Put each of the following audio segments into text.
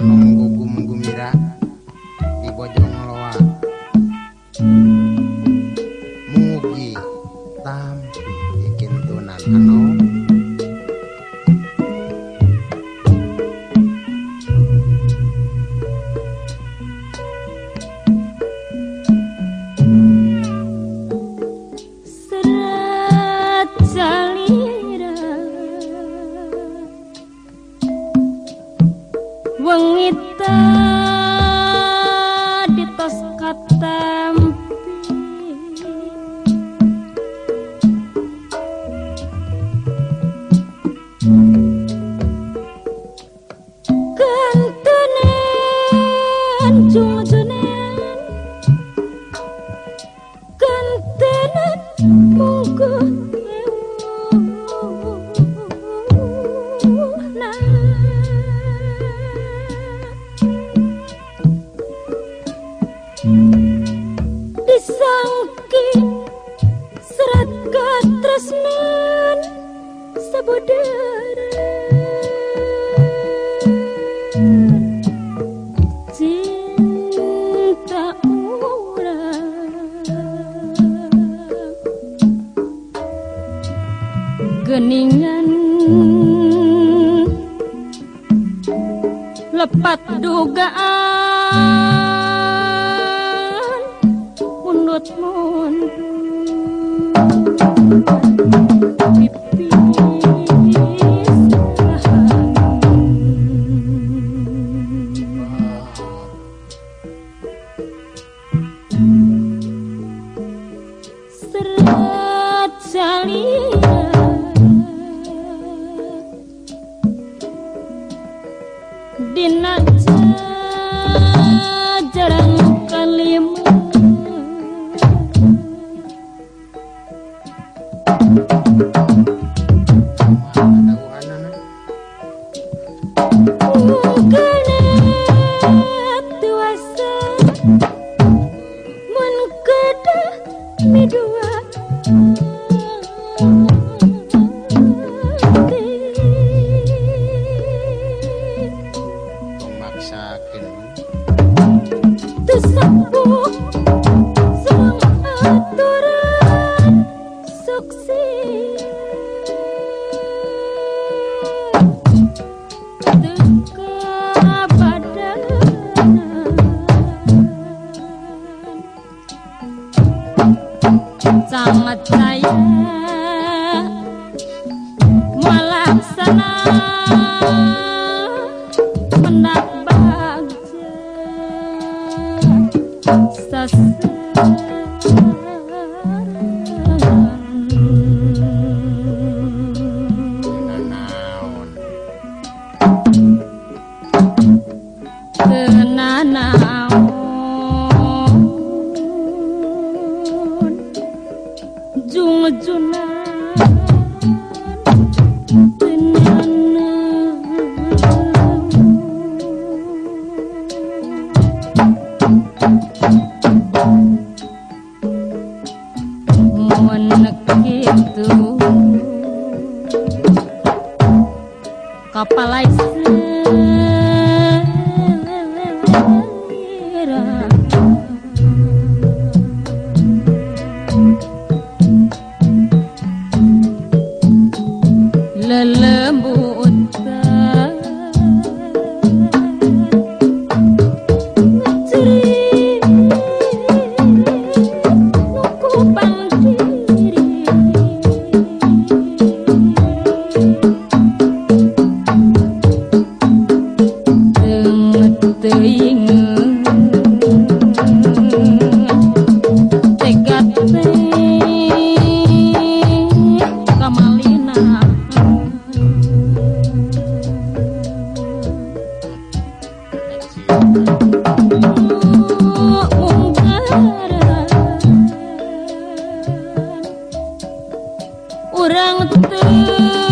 Mm-hmm. Beningan. Lepat dugaan. Mundut mundur ចាំមកឆ្នៃ orang tuh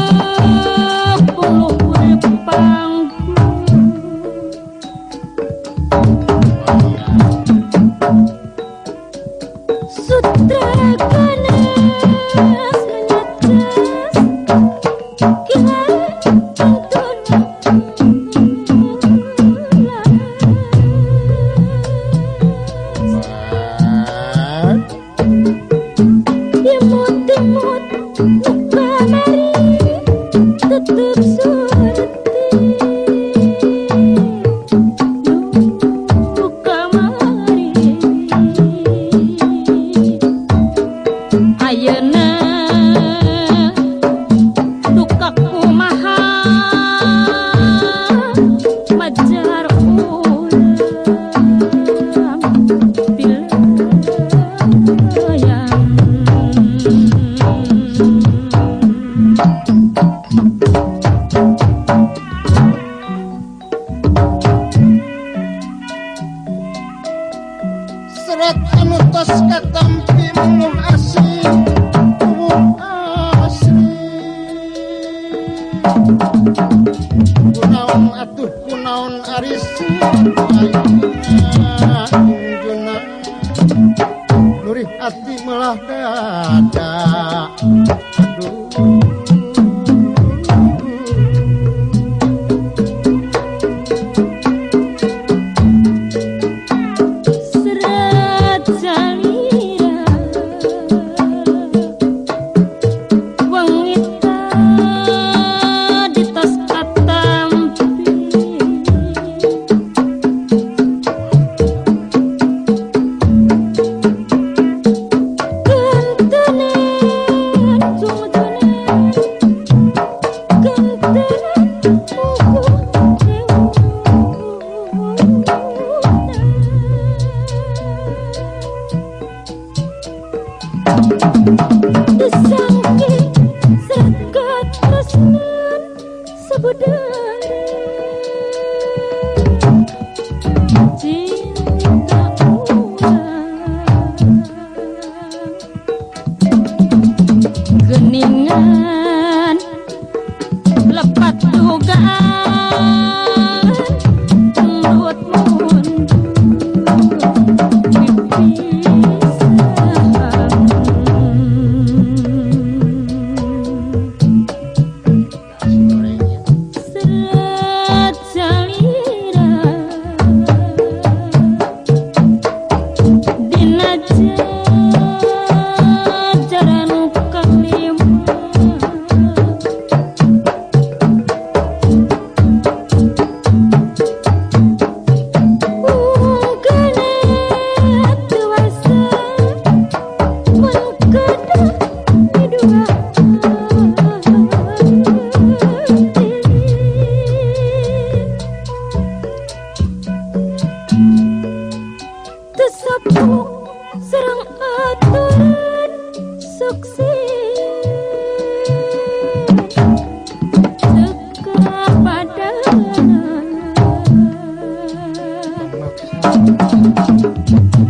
da da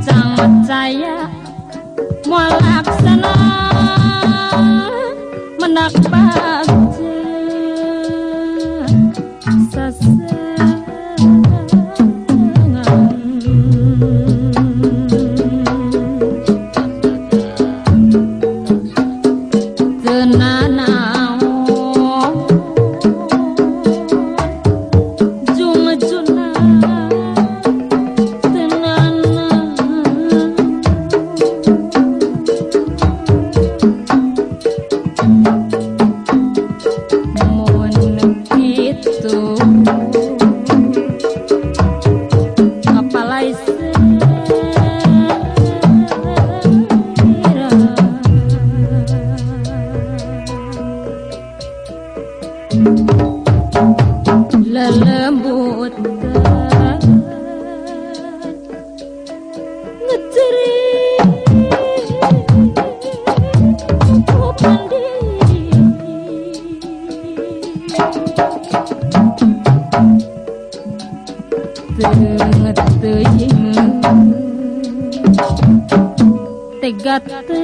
sangat saya melaksana menakbar got the